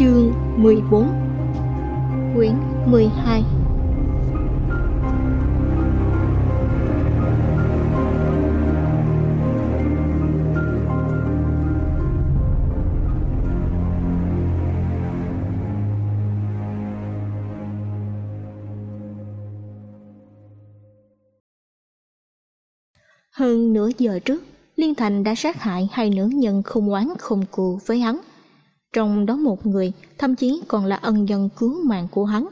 Chương 14 Quyển 12 Hơn nửa giờ trước, Liên Thành đã sát hại hai nữ nhân không oán không cù với hắn. Trong đó một người thậm chí còn là ân nhân cứu mạng của hắn.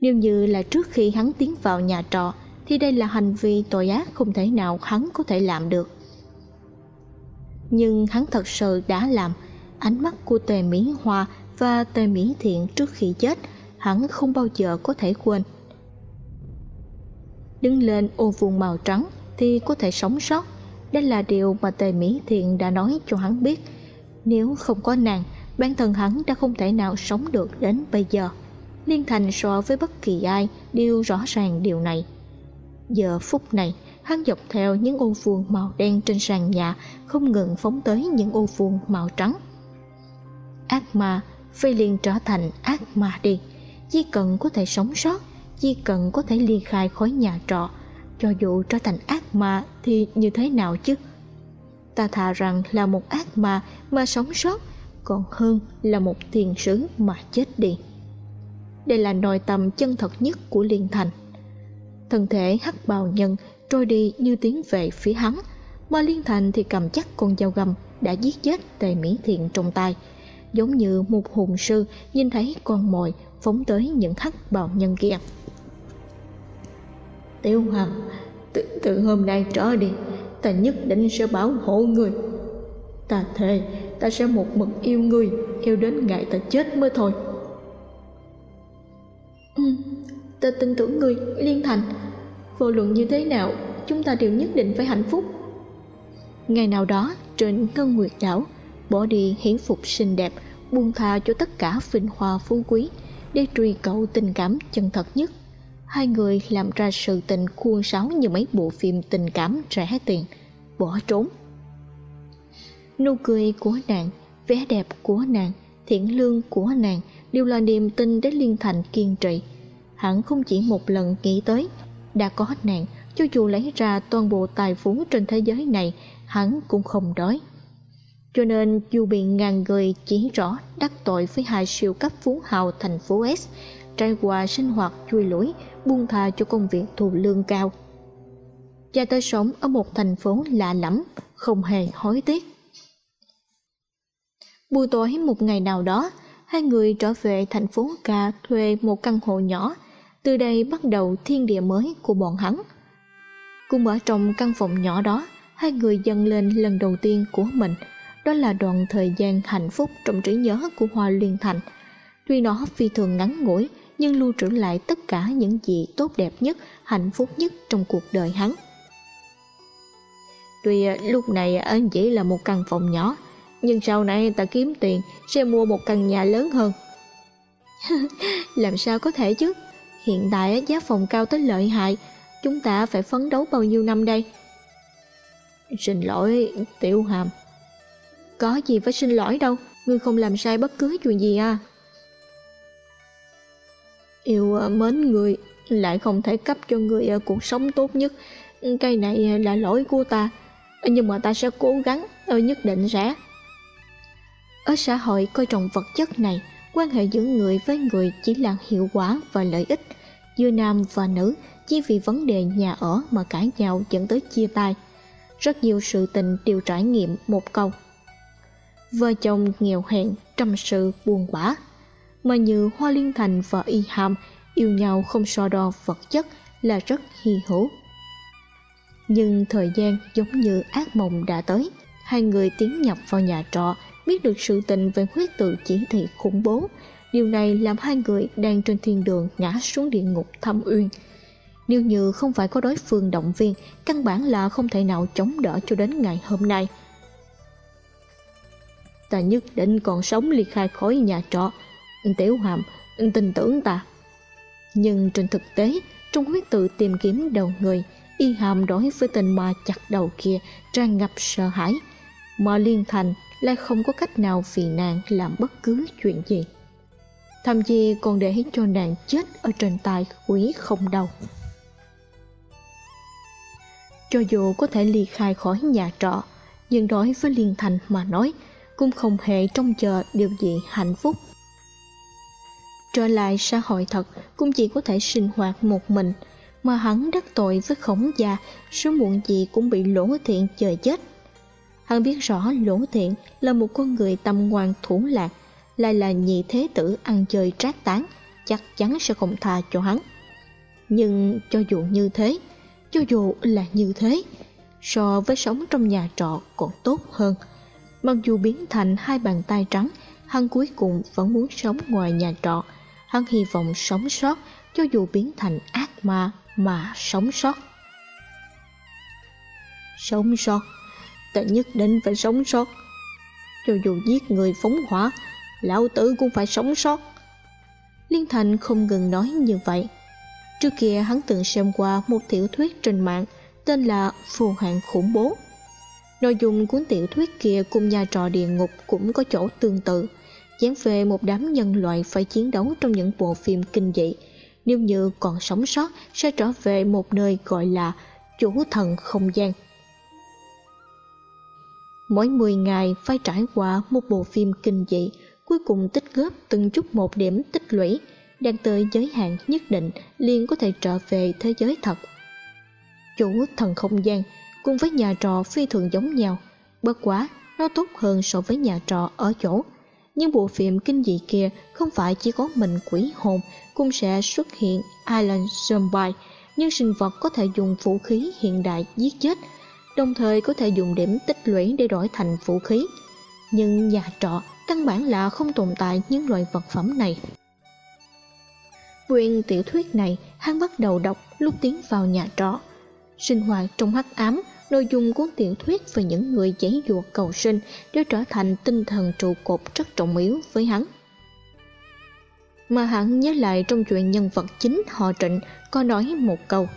Nếu như là trước khi hắn tiến vào nhà trọ thì đây là hành vi tội ác không thể nào hắn có thể làm được. Nhưng hắn thật sự đã làm, ánh mắt của Tề Mỹ Hoa và Tề Mỹ Thiện trước khi chết hắn không bao giờ có thể quên. Đứng lên ô vuông màu trắng thì có thể sống sót. Đây là điều mà Tề Mỹ Thiện đã nói cho hắn biết. Nếu không có nàng, bản thân hắn đã không thể nào sống được đến bây giờ. Liên Thành so với bất kỳ ai đều rõ ràng điều này. Giờ phút này, hắn dọc theo những ô vuông màu đen trên sàn nhà không ngừng phóng tới những ô vuông màu trắng. Ác ma phải liền trở thành ác ma đi. Chỉ cần có thể sống sót, chỉ cần có thể ly khai khỏi nhà trọ, cho dù trở thành ác ma thì như thế nào chứ ta thà rằng là một ác ma mà sống sót còn hơn là một tiền sứ mà chết đi. Đây là nội tâm chân thật nhất của liên thành. Thân thể hắc bào nhân trôi đi như tiến về phía hắn mà liên thành thì cầm chắc con dao găm đã giết chết tề mỹ thiện trong tay giống như một hùng sư nhìn thấy con mồi phóng tới những hắc bào nhân kia. Tiêu Hằng từ, từ hôm nay trở đi Ta nhất định sẽ bảo hộ người. Ta thề Ta sẽ một mực yêu người Yêu đến ngày ta chết mới thôi. Ừ, Ta tin tưởng người Liên Thành. Vô luận như thế nào Chúng ta đều nhất định phải hạnh phúc. Ngày nào đó trên Ngân Nguyệt Đảo Bỏ đi hiển phục xinh đẹp Buông tha cho tất cả vinh hoa phú quý Để truy cầu tình cảm chân thật nhất. Hai người làm ra sự tình khuôn sáo như mấy bộ phim tình cảm rẻ tiền bỏ trốn nụ cười của nàng, vẻ đẹp của nàng, thiện lương của nàng đều là niềm tin đến liên thành kiên trì. Hắn không chỉ một lần nghĩ tới đã có nàng, cho dù lấy ra toàn bộ tài phú trên thế giới này, hắn cũng không đói. Cho nên, dù bị ngàn người chỉ rõ đắc tội với hai siêu cấp phú hào thành phố S, trải qua sinh hoạt chui lủi, buông thà cho công việc thù lương cao. Cha tới sống ở một thành phố lạ lẫm, không hề hối tiếc buổi tối một ngày nào đó hai người trở về thành phố ca thuê một căn hộ nhỏ. Từ đây bắt đầu thiên địa mới của bọn hắn. Cùng ở trong căn phòng nhỏ đó hai người dâng lên lần đầu tiên của mình. Đó là đoạn thời gian hạnh phúc trong trí nhớ của hoa liên thành. Tuy nó phi thường ngắn ngủi nhưng lưu trữ lại tất cả những gì tốt đẹp nhất, hạnh phúc nhất trong cuộc đời hắn. Tuy à, lúc này anh chỉ là một căn phòng nhỏ, nhưng sau này ta kiếm tiền sẽ mua một căn nhà lớn hơn. Làm sao có thể chứ? Hiện tại giá phòng cao tới lợi hại, chúng ta phải phấn đấu bao nhiêu năm đây? Xin lỗi, Tiểu Hàm. Có gì phải xin lỗi đâu, ngươi không làm sai bất cứ chuyện gì à yêu à, mến người lại không thể cấp cho người à, cuộc sống tốt nhất cái này à, là lỗi của ta nhưng mà ta sẽ cố gắng nhất định sẽ ở xã hội coi trọng vật chất này quan hệ giữa người với người chỉ là hiệu quả và lợi ích. Giữa nam và nữ chỉ vì vấn đề nhà ở mà cãi nhau dẫn tới chia tay. Rất nhiều sự tình đều trải nghiệm một câu. Vợ chồng nghèo hèn trăm sự buồn bã. Mà như Hoa Liên Thành và Y Hàm yêu nhau không so đo vật chất là rất hy hữu. Nhưng thời gian giống như ác mộng đã tới, hai người tiến nhập vào nhà trọ biết được sự tình về huyết tự chỉ thị khủng bố. Điều này làm hai người đang trên thiên đường ngã xuống địa ngục thâm uyên. Nếu như không phải có đối phương động viên, căn bản là không thể nào chống đỡ cho đến ngày hôm nay. Ta nhất định còn sống ly khai khỏi nhà trọ. Tiểu hàm tin tưởng ta. Nhưng trên thực tế, trong huyết tự tìm kiếm đầu người, y hàm đối với tên ma chặt đầu kia tràn ngập sợ hãi. Mà liên thành lại không có cách nào vì nàng làm bất cứ chuyện gì. Thậm chí còn để cho nàng chết ở trên tay quý không đầu cho dù có thể ly khai khỏi nhà trọ, nhưng đối với liên thành mà nói, cũng không hề trông chờ điều gì hạnh phúc. Trở lại xã hội thật cũng chỉ có thể sinh hoạt một mình, mà hắn đắc tội với khổng gia, sớm muộn gì cũng bị lỗ thiện chờ chết hắn biết rõ lỗ thiện là một con người tâm ngoan thủ lạc, lại là nhị thế tử ăn chơi trác tán, chắc chắn sẽ không tha cho hắn. Nhưng cho dù như thế, cho dù là như thế, so với sống trong nhà trọ còn tốt hơn. Mặc dù biến thành hai bàn tay trắng, hắn cuối cùng vẫn muốn sống ngoài nhà trọ. Hắn hy vọng sống sót, cho dù biến thành ác ma mà sống sót. Sống sót ta nhất định phải sống sót. Cho dù giết người phóng hỏa, lão tử cũng phải sống sót. Liên thành không ngừng nói như vậy. Trước kia hắn từng xem qua một tiểu thuyết trên mạng tên là phù hạn khủng bố. Nội dung cuốn tiểu thuyết kia cùng nhà trò địa ngục cũng có chỗ tương tự, dán về một đám nhân loại phải chiến đấu trong những bộ phim kinh dị. Nếu như còn sống sót, sẽ trở về một nơi gọi là chủ thần không gian mỗi 10 ngày phải trải qua một bộ phim kinh dị, cuối cùng tích góp từng chút một điểm tích lũy đang tới giới hạn nhất định, liền có thể trở về thế giới thật. Chủ thần không gian cùng với nhà trọ phi thường giống nhau, bất quá nó tốt hơn so với nhà trọ ở chỗ. Nhưng bộ phim kinh dị kia không phải chỉ có mình quỷ hồn cũng sẽ xuất hiện Island Zombie nhưng sinh vật có thể dùng vũ khí hiện đại giết chết đồng thời có thể dùng điểm tích lũy để đổi thành vũ khí. Nhưng nhà trọ căn bản là không tồn tại những loại vật phẩm này. Quyển tiểu thuyết này, hắn bắt đầu đọc lúc tiến vào nhà trọ. Sinh hoạt trong hắc ám, nội dung cuốn tiểu thuyết về những người giấy dụa cầu sinh đã trở thành tinh thần trụ cột rất trọng yếu với hắn. Mà hắn nhớ lại trong chuyện nhân vật chính họ trịnh có nói một câu,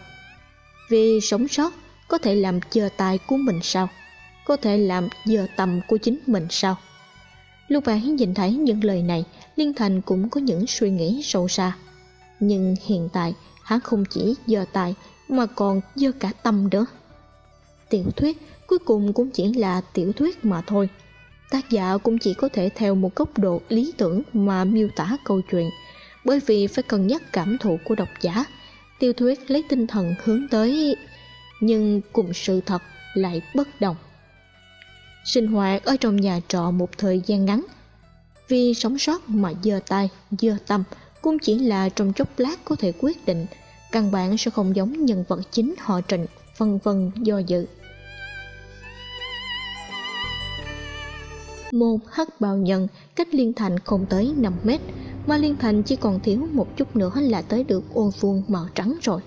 vì sống sót có thể làm dơ tài của mình sao? Có thể làm dơ tầm của chính mình sao? Lúc ấy nhìn thấy những lời này, liên thành cũng có những suy nghĩ sâu xa. Nhưng hiện tại, hắn không chỉ dơ tài, mà còn dơ cả tâm nữa. Tiểu thuyết cuối cùng cũng chỉ là tiểu thuyết mà thôi. Tác giả cũng chỉ có thể theo một góc độ lý tưởng mà miêu tả câu chuyện. Bởi vì phải cân nhắc cảm thụ của độc giả, tiểu thuyết lấy tinh thần hướng tới nhưng cùng sự thật lại bất đồng. Sinh hoạt ở trong nhà trọ một thời gian ngắn, vì sống sót mà dơ tay, dơ tâm cũng chỉ là trong chốc lát có thể quyết định căn bản sẽ không giống nhân vật chính họ trịnh, vân vân do dự. Một hắc bào nhân cách liên thành không tới 5 mét, mà liên thành chỉ còn thiếu một chút nữa là tới được ô vuông màu trắng rồi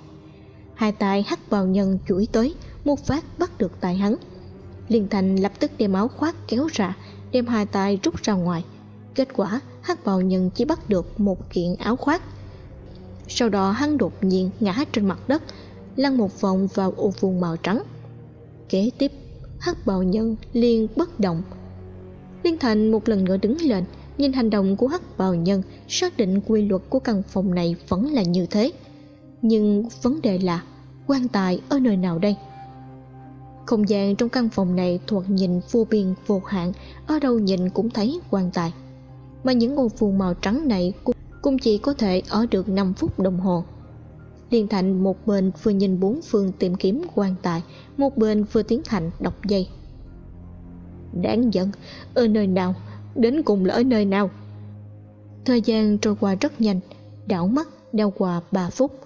hai tay hắc bào nhân chuỗi tới, một phát bắt được tay hắn. Liên thành lập tức đem áo khoác kéo ra, đem hai tay rút ra ngoài. Kết quả hắc bào nhân chỉ bắt được một kiện áo khoác. Sau đó hắn đột nhiên ngã trên mặt đất, lăn một vòng vào ô vuông màu trắng. Kế tiếp hắc bào nhân liền bất động. Liên thành một lần nữa đứng lên, nhìn hành động của hắc bào nhân, xác định quy luật của căn phòng này vẫn là như thế nhưng vấn đề là quan tài ở nơi nào đây? Không gian trong căn phòng này thoạt nhìn vô biên vô hạn ở đâu nhìn cũng thấy quan tài. Mà những ô phù màu trắng này cũng, cũng chỉ có thể ở được 5 phút đồng hồ. Liên thành một bên vừa nhìn bốn phương tìm kiếm quan tài một bên vừa tiến hành đọc dây. Đáng giận ở nơi nào? Đến cùng là ở nơi nào? Thời gian trôi qua rất nhanh đảo mắt đeo qua ba phút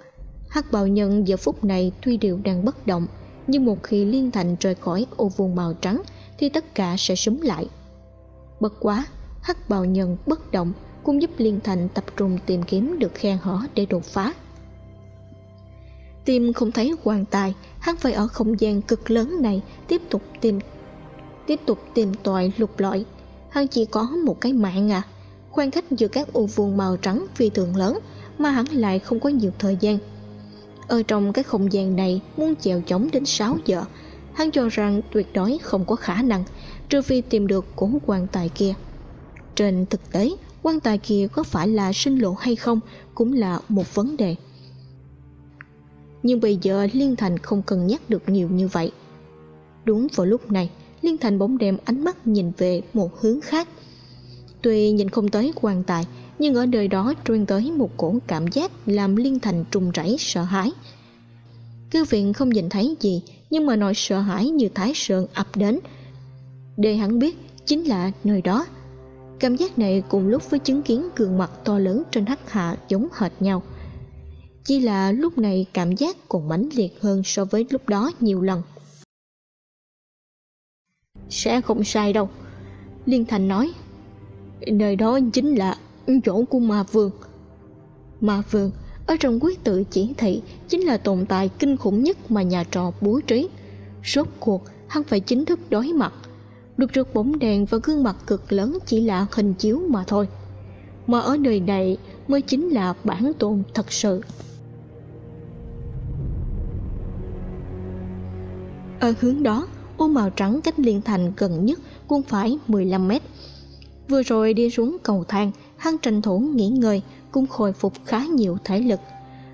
hắc bào nhân giờ phút này tuy đều đang bất động, nhưng một khi liên thành rời khỏi ô vuông màu trắng thì tất cả sẽ súng lại. Bất quá, hắc bào nhân bất động cũng giúp liên thành tập trung tìm kiếm được khe hở để đột phá. Tìm không thấy quan tài, hắn phải ở không gian cực lớn này tiếp tục tìm, tiếp tục tìm tòi lục lọi. Hắn chỉ có một cái mạng à khoảng cách giữa các ô vuông màu trắng phi thường lớn mà hắn lại không có nhiều thời gian ở trong cái không gian này, muốn chèo chống đến 6 giờ, hắn cho rằng tuyệt đối không có khả năng, trừ phi tìm được cổ quan tài kia. Trên thực tế, quan tài kia có phải là sinh lộ hay không cũng là một vấn đề. Nhưng bây giờ liên thành không cần nhắc được nhiều như vậy. Đúng vào lúc này, liên thành bỗng đem ánh mắt nhìn về một hướng khác. Tuy nhìn không tới quan tài nhưng ở nơi đó truyền tới một cổ cảm giác làm liên thành trùng rẫy, sợ hãi. Cư viện không nhìn thấy gì, nhưng mà nỗi sợ hãi như thái sơn ập đến. Để hắn biết, chính là nơi đó. Cảm giác này cùng lúc với chứng kiến gương mặt to lớn trên hắc hạ giống hệt nhau. Chỉ là lúc này cảm giác còn mãnh liệt hơn so với lúc đó nhiều lần. Sẽ không sai đâu. Liên thành nói, nơi đó chính là chỗ của ma vương. Ma vương, ở trong quyết tự chỉ thị, chính là tồn tại kinh khủng nhất mà nhà trò bố trí. Rốt cuộc, hắn phải chính thức đối mặt. Được rượt bóng đèn và gương mặt cực lớn chỉ là hình chiếu mà thôi. Mà ở nơi này mới chính là bản tôn thật sự. Ở hướng đó, ô màu trắng cách liên thành gần nhất cũng phải 15 mét. Vừa rồi đi xuống cầu thang hắn tranh thủ nghỉ ngơi, cũng khôi phục khá nhiều thể lực.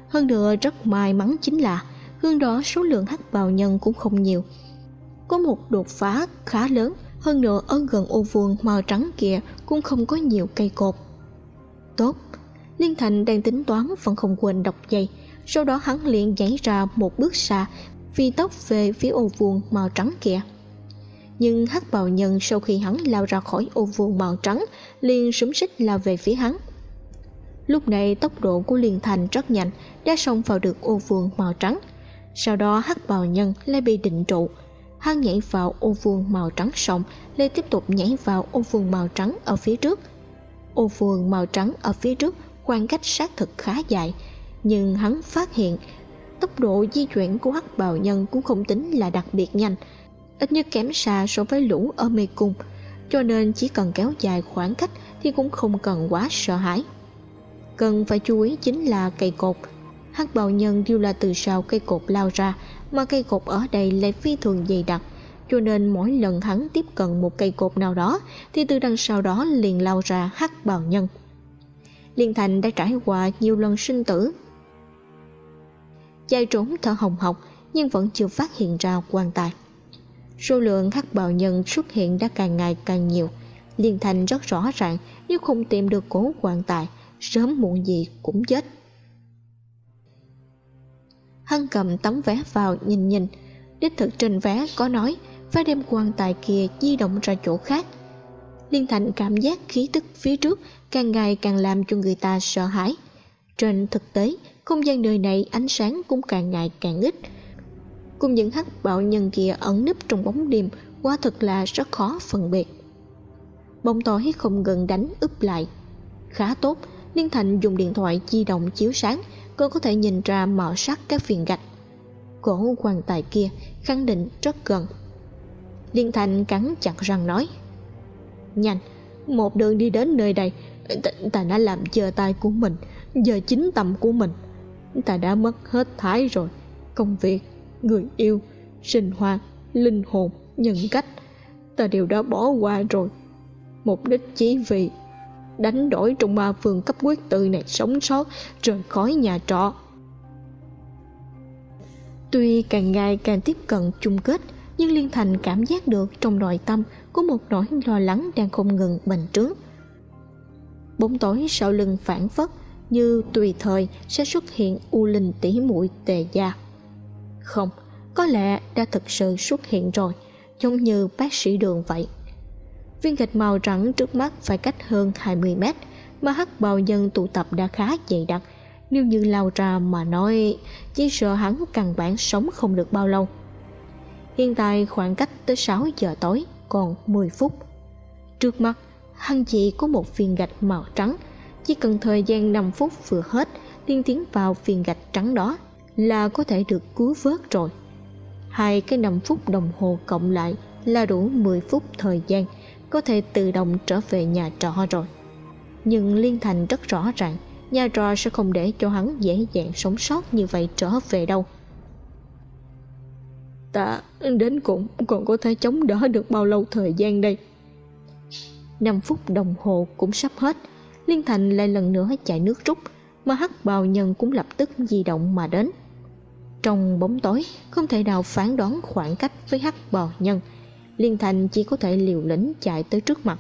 Hơn nữa, rất may mắn chính là hương đó số lượng hắc bào nhân cũng không nhiều. Có một đột phá khá lớn, hơn nữa ở gần ô vuông màu trắng kia cũng không có nhiều cây cột. Tốt, liên thành đang tính toán vẫn không quên đọc dây sau đó hắn liền nhảy ra một bước xa phi tốc về phía ô vuông màu trắng kia nhưng hắc bào nhân sau khi hắn lao ra khỏi ô vuông màu trắng, liền súng xích lao về phía hắn. Lúc này tốc độ của liên thành rất nhanh, đã xông vào được ô vuông màu trắng. Sau đó hắc bào nhân lại bị định trụ. Hắn nhảy vào ô vuông màu trắng xong, lại tiếp tục nhảy vào ô vuông màu trắng ở phía trước. Ô vuông màu trắng ở phía trước khoảng cách xác thực khá dài, nhưng hắn phát hiện tốc độ di chuyển của hắc bào nhân cũng không tính là đặc biệt nhanh ít nhất kém xa so với lũ ở mê cung cho nên chỉ cần kéo dài khoảng cách thì cũng không cần quá sợ hãi. Cần phải chú ý chính là cây cột. Hắc bào nhân đều là từ sau cây cột lao ra, mà cây cột ở đây lại phi thường dày đặc, cho nên mỗi lần hắn tiếp cận một cây cột nào đó thì từ đằng sau đó liền lao ra hắc bào nhân. Liên thành đã trải qua nhiều lần sinh tử. Chạy trốn thở hồng hộc, nhưng vẫn chưa phát hiện ra quan tài số lượng hắc bào nhân xuất hiện đã càng ngày càng nhiều. Liên thành rất rõ ràng, nếu không tìm được cố quan tài, sớm muộn gì cũng chết. Hắn cầm tấm vé vào nhìn nhìn. Đích thực trên vé có nói phải đem quan tài kia di động ra chỗ khác. Liên thành cảm giác khí tức phía trước càng ngày càng làm cho người ta sợ hãi. Trên thực tế, không gian đời này ánh sáng cũng càng ngày càng ít cùng những hắc bạo nhân kia ẩn nấp trong bóng đêm quả thật là rất khó phân biệt. Bóng tối không gần đánh úp lại. Khá tốt liên thành dùng điện thoại di động chiếu sáng cô có thể nhìn ra màu sắc các viên gạch. Cổ quan tài kia khẳng định rất gần. Liên thành cắn chặt răng nói nhanh một đường đi đến nơi đây ta, ta đã làm chờ tay của mình giờ chính tâm của mình. Ta đã mất hết thái rồi công việc người yêu, sinh hoạt linh hồn, nhân cách. Ta đều đã bỏ qua rồi. Mục đích chỉ vì đánh đổi trong ba phương cấp quyết tự này sống sót, rời khỏi nhà trọ. Tuy càng ngày càng tiếp cận chung kết, nhưng liên thành cảm giác được trong nội tâm có một nỗi lo lắng đang không ngừng bành trướng. Bóng tối sau lưng phản phất như tùy thời sẽ xuất hiện u linh tỉ muội tề gia không, có lẽ đã thực sự xuất hiện rồi, giống như bác sĩ đường vậy. Viên gạch màu trắng trước mắt phải cách hơn 20 mét, mà hắc bào nhân tụ tập đã khá dày đặc. Nếu như lao ra mà nói, chỉ sợ hắn căn bản sống không được bao lâu. Hiện tại khoảng cách tới 6 giờ tối, còn 10 phút. Trước mắt, hắn chỉ có một viên gạch màu trắng. Chỉ cần thời gian 5 phút vừa hết liên tiến vào viên gạch trắng đó là có thể được cứu vớt rồi. Hai cái 5 phút đồng hồ cộng lại là đủ 10 phút thời gian có thể tự động trở về nhà trọ rồi. Nhưng liên thành rất rõ ràng nhà trọ sẽ không để cho hắn dễ dàng sống sót như vậy trở về đâu. Ta đến cùng còn có thể chống đỡ được bao lâu thời gian đây? 5 phút đồng hồ cũng sắp hết liên thành lại lần nữa chạy nước rút mà hắc bào nhân cũng lập tức di động mà đến trong bóng tối, không thể nào phán đoán khoảng cách với hắc bò nhân. Liên thành chỉ có thể liều lĩnh chạy tới trước mặt.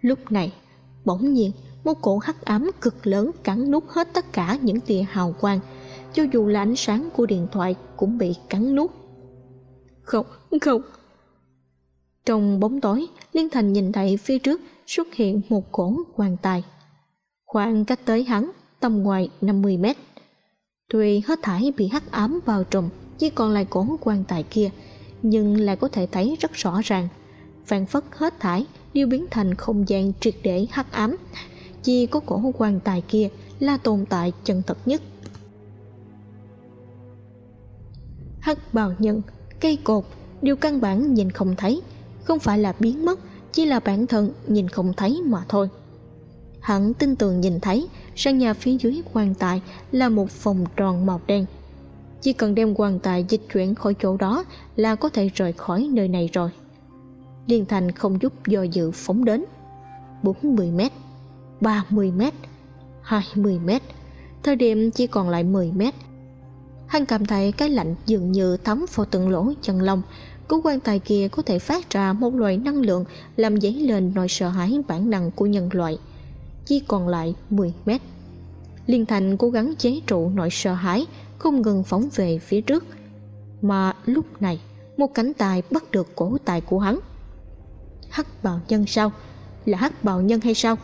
Lúc này, bỗng nhiên, một cổ hắc ám cực lớn cắn nuốt hết tất cả những tia hào quang. Cho dù là ánh sáng của điện thoại cũng bị cắn nuốt. Không không. Trong bóng tối, liên thành nhìn thấy phía trước xuất hiện một cổ quan tài. Khoảng cách tới hắn tầm ngoài 50 mét tuy hết thải bị hắc ám vào trùm, chỉ còn lại cổ quan tài kia, nhưng lại có thể thấy rất rõ ràng. Phản phất hết thải đều biến thành không gian triệt để hắc ám. Chỉ có cổ quan tài kia là tồn tại chân thật nhất. Hắc bào nhân, cây cột đều căn bản nhìn không thấy. Không phải là biến mất, chỉ là bản thân nhìn không thấy mà thôi. Hắn tin tưởng nhìn thấy sang nhà phía dưới quan tài là một vòng tròn màu đen. Chỉ cần đem quan tài dịch chuyển khỏi chỗ đó là có thể rời khỏi nơi này rồi. Liên thành không giúp do dự phóng đến. 40 mét 30 mét 20 mét, thời điểm chỉ còn lại 10 mét. Hắn cảm thấy cái lạnh dường như thấm vào từng lỗ chân lông. Cú quan tài kia có thể phát ra một loại năng lượng làm dấy lên nỗi sợ hãi bản năng của nhân loại chỉ còn lại 10 mét. Liên thành cố gắng chế trụ nỗi sợ hãi, không ngừng phóng về phía trước. Mà lúc này, một cánh tay bắt được cổ tay của hắn. Hắc bào nhân sao? Là hắc bào nhân hay sao?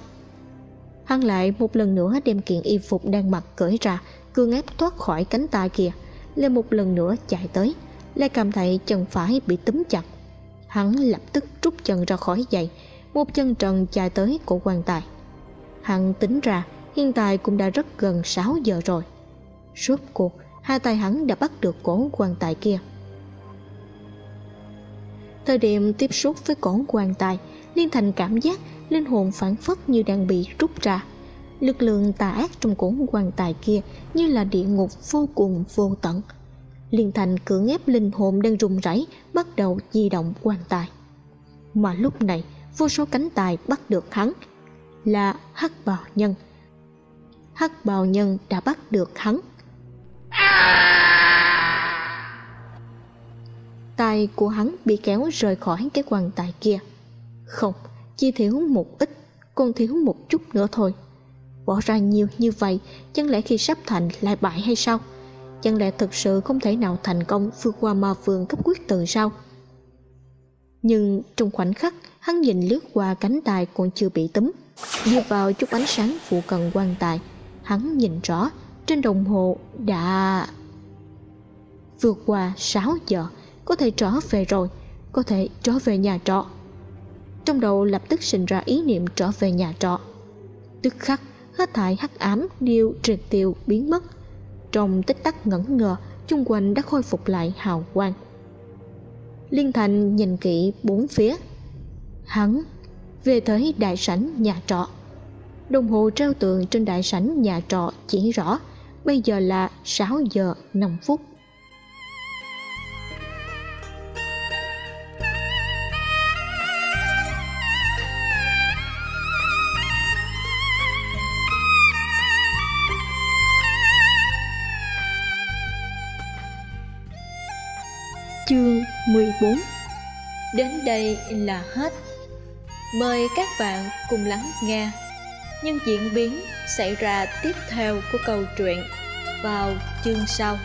Hắn lại một lần nữa đem kiện y phục đang mặc cởi ra cương ép thoát khỏi cánh tay kia. Lên một lần nữa chạy tới, lại cảm thấy chân phải bị túm chặt. Hắn lập tức rút chân ra khỏi giày. Một chân trần chạy tới cổ quan tài hắn tính ra, hiện tại cũng đã rất gần 6 giờ rồi. Suốt cuộc, hai tay hắn đã bắt được cổ quan tài kia. Thời điểm tiếp xúc với cổ quan tài, liên thành cảm giác linh hồn phản phất như đang bị rút ra. Lực lượng tà ác trong cổ quan tài kia như là địa ngục vô cùng vô tận. Liên thành cưỡng ép linh hồn đang run rẩy bắt đầu di động quan tài. Mà lúc này, vô số cánh tài bắt được hắn là hắc bào nhân. Hắc bào nhân đã bắt được hắn. Tay của hắn bị kéo rời khỏi cái quan tài kia. Không, chỉ thiếu một ít, còn thiếu một chút nữa thôi. Bỏ ra nhiều như vậy, chẳng lẽ khi sắp thành lại bại hay sao? Chẳng lẽ thực sự không thể nào thành công vượt qua ma vương cấp quyết từ sao? Nhưng trong khoảnh khắc, hắn nhìn lướt qua cánh tay còn chưa bị túm dựa vào chút ánh sáng phụ cận quan tài. Hắn nhìn rõ trên đồng hồ đã vượt qua 6 giờ. Có thể trở về rồi có thể trở về nhà trọ. Trong đầu lập tức sinh ra ý niệm trở về nhà trọ. Tức khắc hết thải hắc ám điêu triệt tiêu biến mất. Trong tích tắc ngẩn ngờ, chung quanh đã khôi phục lại hào quang. Liên thành nhìn kỹ bốn phía. Hắn về tới đại sảnh nhà trọ. Đồng hồ treo tường trên đại sảnh nhà trọ chỉ rõ, bây giờ là 6 giờ 5 phút. Chương 14 Đến đây là hết. Mời các bạn cùng lắng nghe. Những diễn biến xảy ra tiếp theo của câu chuyện vào chương sau.